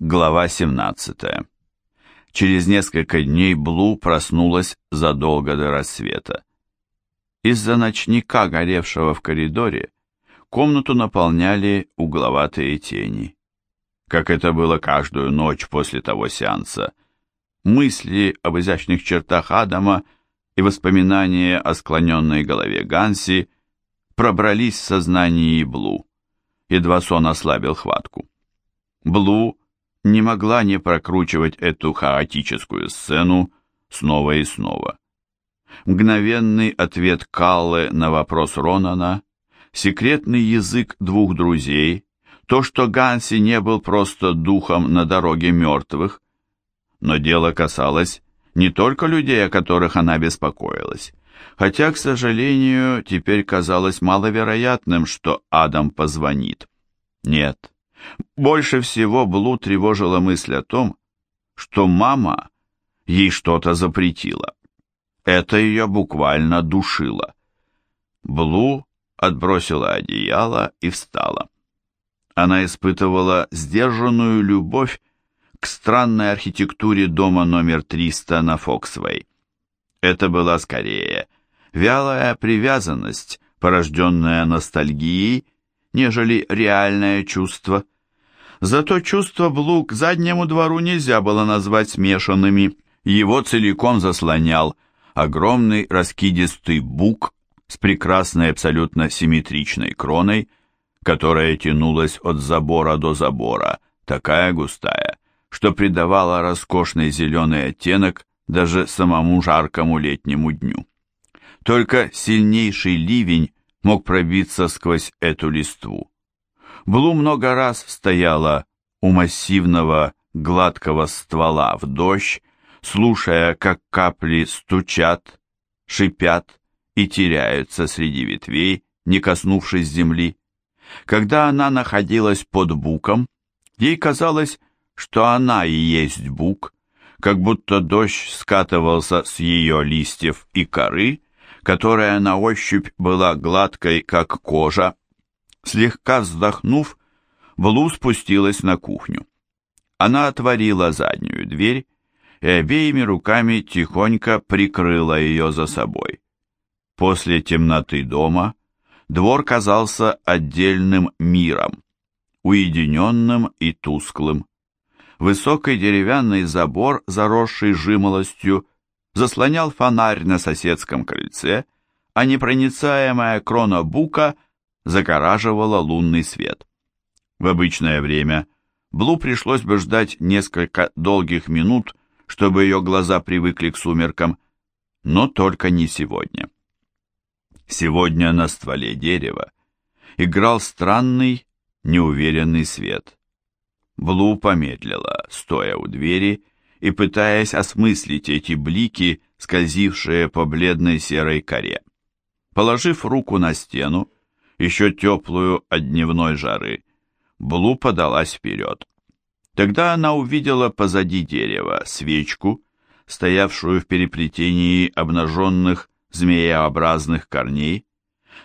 Глава 17. Через несколько дней Блу проснулась задолго до рассвета. Из-за ночника, горевшего в коридоре, комнату наполняли угловатые тени. Как это было каждую ночь после того сеанса, мысли об изящных чертах Адама и воспоминания о склоненной голове Ганси пробрались в сознание Блу. Едва сон ослабил хватку. Блу не могла не прокручивать эту хаотическую сцену снова и снова. Мгновенный ответ Каллы на вопрос Ронана, секретный язык двух друзей, то, что Ганси не был просто духом на дороге мертвых, но дело касалось не только людей, о которых она беспокоилась, хотя, к сожалению, теперь казалось маловероятным, что Адам позвонит. Нет, больше всего Блу тревожила мысль о том, что мама ей что-то запретила. Это ее буквально душило. Блу отбросила одеяло и встала. Она испытывала сдержанную любовь к странной архитектуре дома номер 300 на Фоксвей. Это была скорее вялая привязанность, порожденная ностальгией, нежели реальное чувство. Зато чувство Блу к заднему двору нельзя было назвать смешанными. Его целиком заслонял огромный раскидистый бук с прекрасной абсолютно симметричной кроной, которая тянулась от забора до забора, такая густая, что придавала роскошный зеленый оттенок даже самому жаркому летнему дню. Только сильнейший ливень мог пробиться сквозь эту листву. Блу много раз стояла у массивного гладкого ствола в дождь, слушая, как капли стучат, шипят и теряются среди ветвей, не коснувшись земли. Когда она находилась под буком, ей казалось, что она и есть бук, как будто дождь скатывался с ее листьев и коры, которая на ощупь была гладкой, как кожа. Слегка вздохнув, Блу спустилась на кухню. Она отворила заднюю дверь и обеими руками тихонько прикрыла ее за собой. После темноты дома двор казался отдельным миром, уединенным и тусклым. Высокий деревянный забор, заросший жимолостью, заслонял фонарь на соседском крыльце, а непроницаемая крона бука загораживала лунный свет. В обычное время Блу пришлось бы ждать несколько долгих минут, чтобы ее глаза привыкли к сумеркам, но только не сегодня. Сегодня на стволе дерева играл странный, неуверенный свет. Блу помедлила, стоя у двери и пытаясь осмыслить эти блики, скользившие по бледной серой коре. Положив руку на стену, еще теплую от дневной жары, Блу подалась вперед. Тогда она увидела позади дерева свечку, стоявшую в переплетении обнаженных змееобразных корней.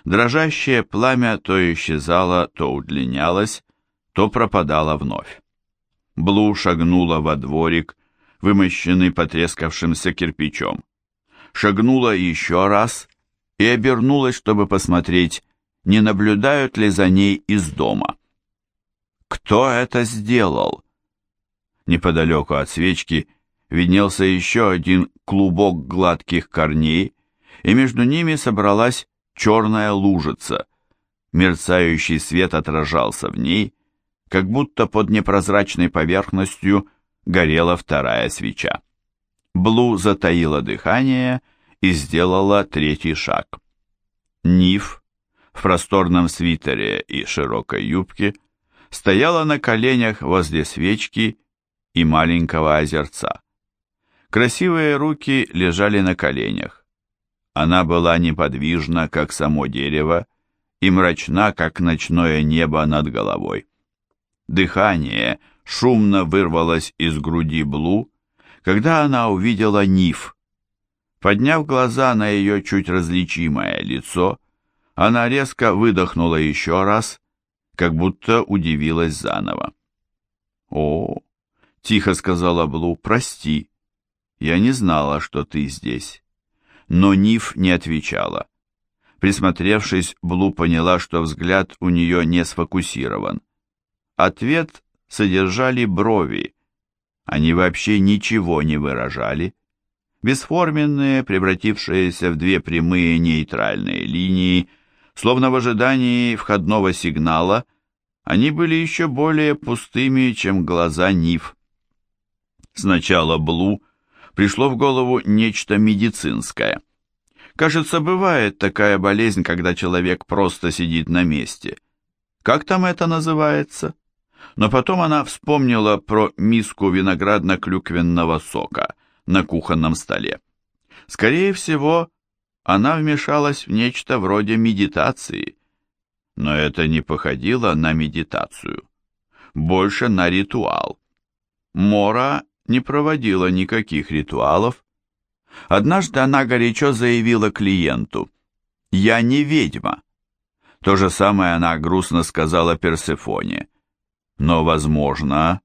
Дрожащее пламя то исчезало, то удлинялось, то пропадало вновь. Блу шагнула во дворик, вымощенный потрескавшимся кирпичом. Шагнула еще раз и обернулась, чтобы посмотреть, не наблюдают ли за ней из дома. Кто это сделал? Неподалеку от свечки виднелся еще один клубок гладких корней, и между ними собралась черная лужица. Мерцающий свет отражался в ней, как будто под непрозрачной поверхностью горела вторая свеча. Блу затаила дыхание и сделала третий шаг. Ниф в просторном свитере и широкой юбке стояла на коленях возле свечки и маленького озерца. Красивые руки лежали на коленях. Она была неподвижна, как само дерево, и мрачна, как ночное небо над головой. Дыхание — шумно вырвалось из груди Блу, когда она увидела Ниф. Подняв глаза на ее чуть различимое лицо, она резко выдохнула еще раз, как будто удивилась заново. О, тихо сказала Блу, прости. Я не знала, что ты здесь. Но Ниф не отвечала. Присмотревшись, Блу поняла, что взгляд у нее не сфокусирован. Ответ содержали брови. Они вообще ничего не выражали. Бесформенные, превратившиеся в две прямые нейтральные линии, словно в ожидании входного сигнала, они были еще более пустыми, чем глаза Ниф. Сначала Блу пришло в голову нечто медицинское – Кажется, бывает такая болезнь, когда человек просто сидит на месте. Как там это называется? Но потом она вспомнила про миску виноградно-клюквенного сока на кухонном столе. Скорее всего, она вмешалась в нечто вроде медитации. Но это не походило на медитацию. Больше на ритуал. Мора не проводила никаких ритуалов, Однажды она горячо заявила клиенту «Я не ведьма». То же самое она грустно сказала Персефоне. Но, возможно,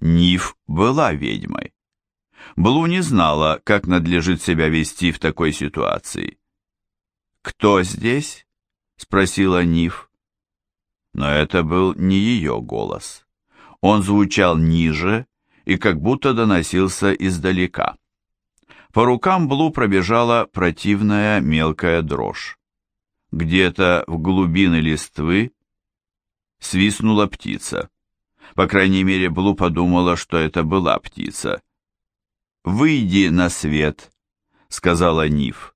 Ниф была ведьмой. Блу не знала, как надлежит себя вести в такой ситуации. «Кто здесь?» — спросила Ниф. Но это был не ее голос. Он звучал ниже и как будто доносился издалека. По рукам Блу пробежала противная мелкая дрожь. Где-то в глубины листвы свистнула птица. По крайней мере, Блу подумала, что это была птица. «Выйди на свет», — сказала Ниф.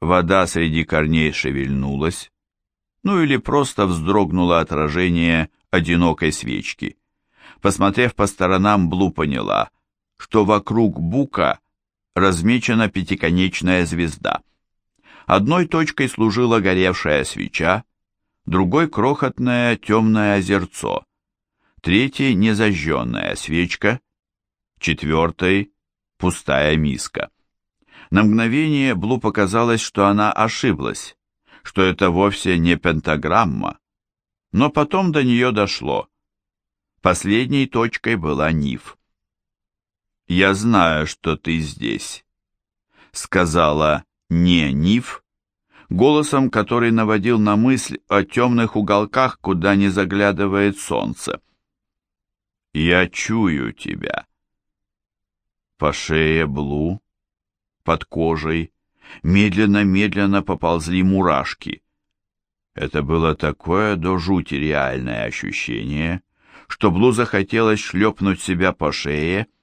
Вода среди корней шевельнулась, ну или просто вздрогнуло отражение одинокой свечки. Посмотрев по сторонам, Блу поняла, что вокруг бука размечена пятиконечная звезда. Одной точкой служила горевшая свеча, другой крохотное темное озерцо, третьей незажженная свечка, четвертой пустая миска. На мгновение Блу показалось, что она ошиблась, что это вовсе не пентаграмма, но потом до нее дошло. Последней точкой была Ниф. «Я знаю, что ты здесь», — сказала не Ниф, голосом, который наводил на мысль о темных уголках, куда не заглядывает солнце. «Я чую тебя». По шее Блу, под кожей, медленно-медленно поползли мурашки. Это было такое до жути реальное ощущение, что Блу захотелось шлепнуть себя по шее, —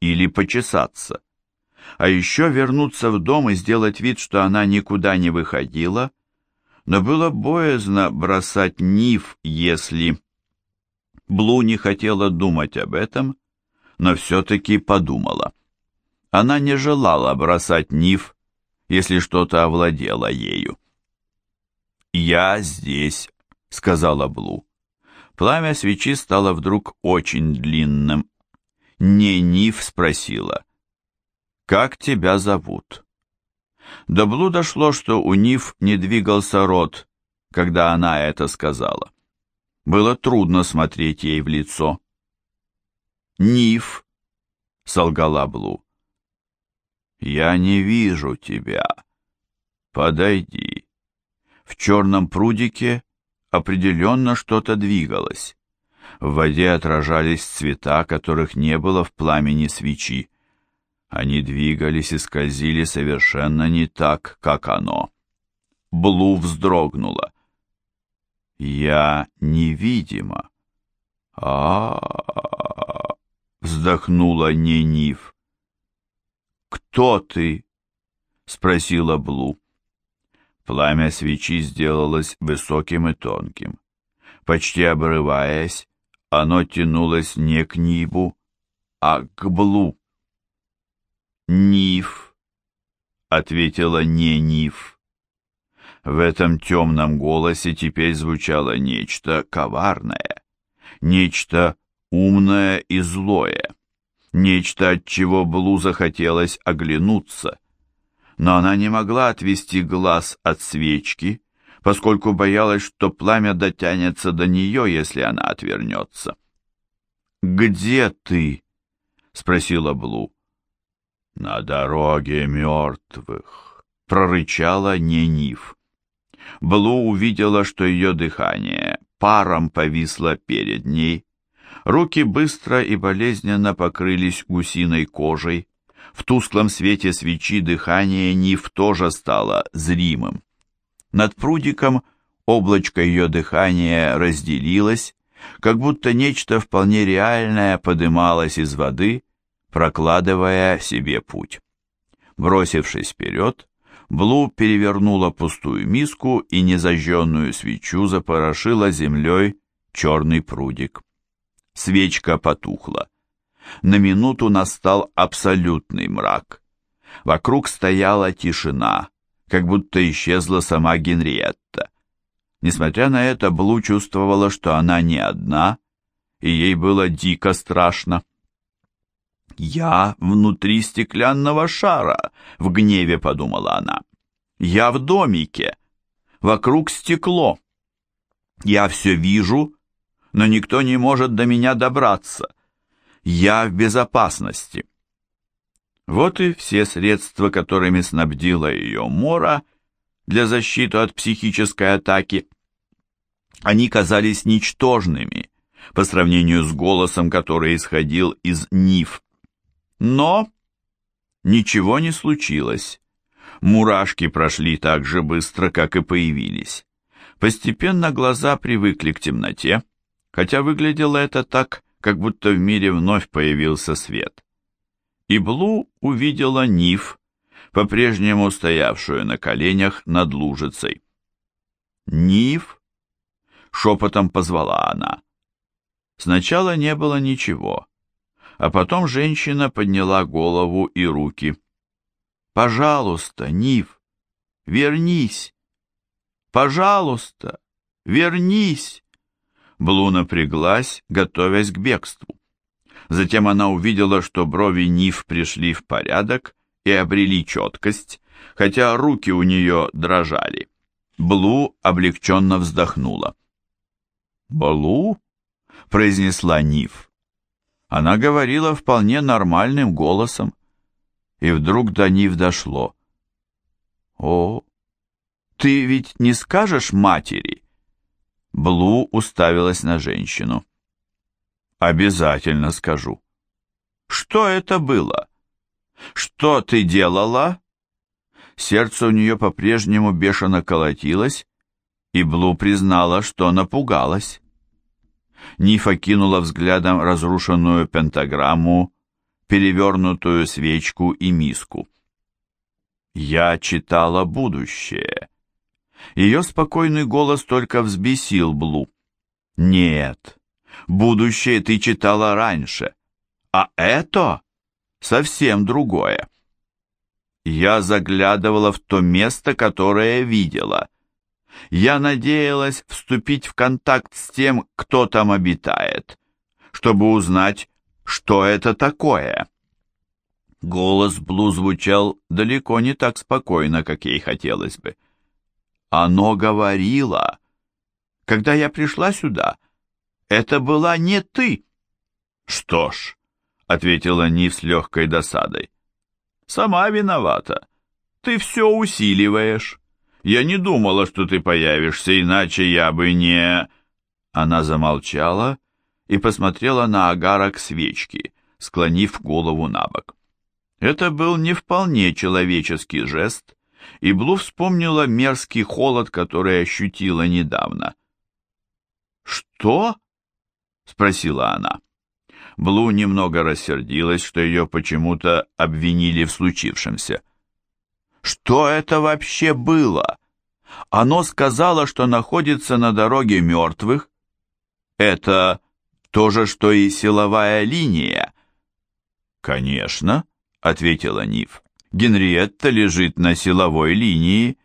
или почесаться. А еще вернуться в дом и сделать вид, что она никуда не выходила, но было боязно бросать Ниф, если... Блу не хотела думать об этом, но все-таки подумала. Она не желала бросать Ниф, если что-то овладело ею. «Я здесь», — сказала Блу. Пламя свечи стало вдруг очень длинным, не Ниф спросила, «Как тебя зовут?» До Блу дошло, что у Ниф не двигался рот, когда она это сказала. Было трудно смотреть ей в лицо. «Ниф», — солгала Блу, — «я не вижу тебя. Подойди». В черном прудике определенно что-то двигалось. В воде отражались цвета, которых не было в пламени свечи. Они двигались и скользили совершенно не так, как оно. Блу вздрогнула. «Я невидима». А, -а, -а, вздохнула Ненив. «Кто ты?» — спросила Блу. Пламя свечи сделалось высоким и тонким. Почти обрываясь, оно тянулось не к Нибу, а к Блу. «Ниф», — ответила не Ниф. В этом темном голосе теперь звучало нечто коварное, нечто умное и злое, нечто, от чего Блу захотелось оглянуться. Но она не могла отвести глаз от свечки, поскольку боялась, что пламя дотянется до нее, если она отвернется. «Где ты?» — спросила Блу. «На дороге мертвых», — прорычала Ненив. Блу увидела, что ее дыхание паром повисло перед ней, руки быстро и болезненно покрылись гусиной кожей, в тусклом свете свечи дыхание Нив тоже стало зримым. Над прудиком облачко ее дыхания разделилось, как будто нечто вполне реальное подымалось из воды, прокладывая себе путь. Бросившись вперед, Блу перевернула пустую миску и незажженную свечу запорошила землей черный прудик. Свечка потухла. На минуту настал абсолютный мрак. Вокруг стояла тишина, как будто исчезла сама Генриетта. Несмотря на это, Блу чувствовала, что она не одна, и ей было дико страшно. «Я внутри стеклянного шара», — в гневе подумала она. «Я в домике. Вокруг стекло. Я все вижу, но никто не может до меня добраться. Я в безопасности». Вот и все средства, которыми снабдила ее Мора для защиты от психической атаки. Они казались ничтожными по сравнению с голосом, который исходил из Ниф. Но ничего не случилось. Мурашки прошли так же быстро, как и появились. Постепенно глаза привыкли к темноте, хотя выглядело это так, как будто в мире вновь появился свет. И Блу увидела Ниф, по-прежнему стоявшую на коленях над лужицей. «Ниф?» — шепотом позвала она. Сначала не было ничего, а потом женщина подняла голову и руки. «Пожалуйста, Нив, вернись! Пожалуйста, вернись!» Блу напряглась, готовясь к бегству. Затем она увидела, что брови Нив пришли в порядок и обрели четкость, хотя руки у нее дрожали. Блу облегченно вздохнула. «Блу?» — произнесла Нив. Она говорила вполне нормальным голосом, и вдруг до Нив дошло. «О, ты ведь не скажешь матери?» Блу уставилась на женщину. «Обязательно скажу». «Что это было? Что ты делала?» Сердце у нее по-прежнему бешено колотилось, и Блу признала, что напугалась. Нифа кинула взглядом разрушенную пентаграмму, перевернутую свечку и миску. «Я читала будущее». Ее спокойный голос только взбесил Блу. «Нет, будущее ты читала раньше, а это совсем другое». Я заглядывала в то место, которое видела. Я надеялась вступить в контакт с тем, кто там обитает, чтобы узнать, что это такое. Голос Блу звучал далеко не так спокойно, как ей хотелось бы. Оно говорило, когда я пришла сюда, это была не ты. Что ж, ответила Нив с легкой досадой. Сама виновата. Ты все усиливаешь. Я не думала, что ты появишься, иначе я бы не...» Она замолчала и посмотрела на агарок свечки, склонив голову на бок. Это был не вполне человеческий жест, и Блу вспомнила мерзкий холод, который ощутила недавно. «Что?» — спросила она. Блу немного рассердилась, что ее почему-то обвинили в случившемся. Что это вообще было? Оно сказало, что находится на дороге мертвых. Это то же, что и силовая линия. Конечно, ответила Нив. Генриетта лежит на силовой линии.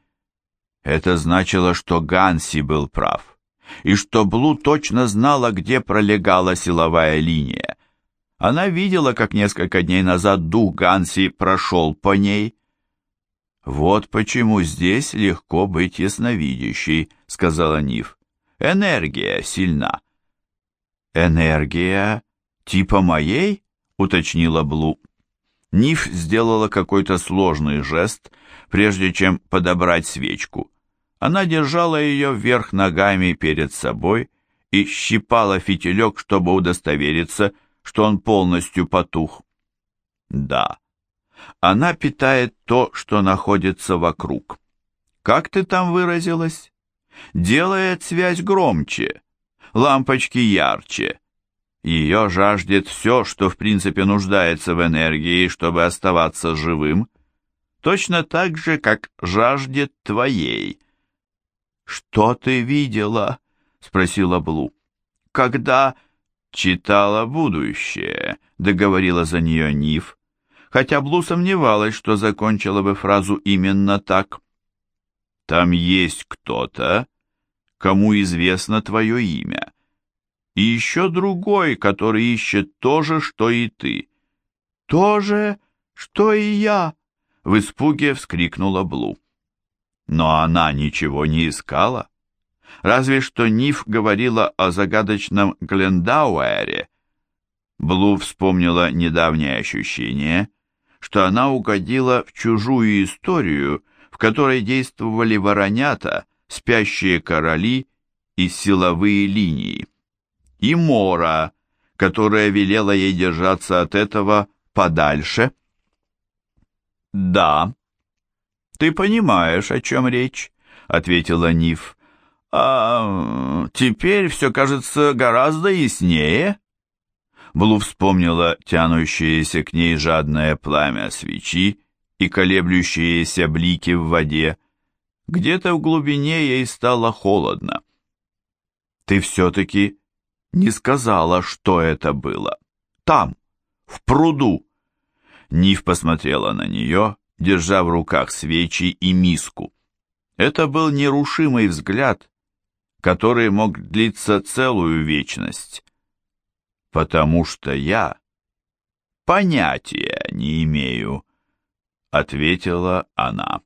Это значило, что Ганси был прав, и что Блу точно знала, где пролегала силовая линия. Она видела, как несколько дней назад дух Ганси прошел по ней, «Вот почему здесь легко быть ясновидящей», — сказала Нив. «Энергия сильна». «Энергия Типа моей? уточнила Блу. Ниф сделала какой-то сложный жест, прежде чем подобрать свечку. Она держала ее вверх ногами перед собой и щипала фитилек, чтобы удостовериться, что он полностью потух. Да, она питает то, что находится вокруг. Как ты там выразилась? Делает связь громче, лампочки ярче. Ее жаждет все, что в принципе нуждается в энергии, чтобы оставаться живым, точно так же, как жаждет твоей. «Что ты видела?» — спросила Блу. «Когда...» «Читала будущее», — договорила за нее Ниф, хотя Блу сомневалась, что закончила бы фразу именно так. «Там есть кто-то, кому известно твое имя, и еще другой, который ищет то же, что и ты». «То же, что и я!» — в испуге вскрикнула Блу. Но она ничего не искала. Разве что Ниф говорила о загадочном Глендауэре. Блу вспомнила недавнее ощущение, что она угодила в чужую историю, в которой действовали воронята, спящие короли и силовые линии. И Мора, которая велела ей держаться от этого подальше. «Да, ты понимаешь, о чем речь», — ответила Ниф. «А теперь все кажется гораздо яснее». Блу вспомнила тянущееся к ней жадное пламя свечи и колеблющиеся блики в воде. Где-то в глубине ей стало холодно. «Ты все-таки не сказала, что это было. Там, в пруду». Нив посмотрела на нее, держа в руках свечи и миску. Это был нерушимый взгляд, который мог длиться целую вечность. «Потому что я понятия не имею», — ответила она.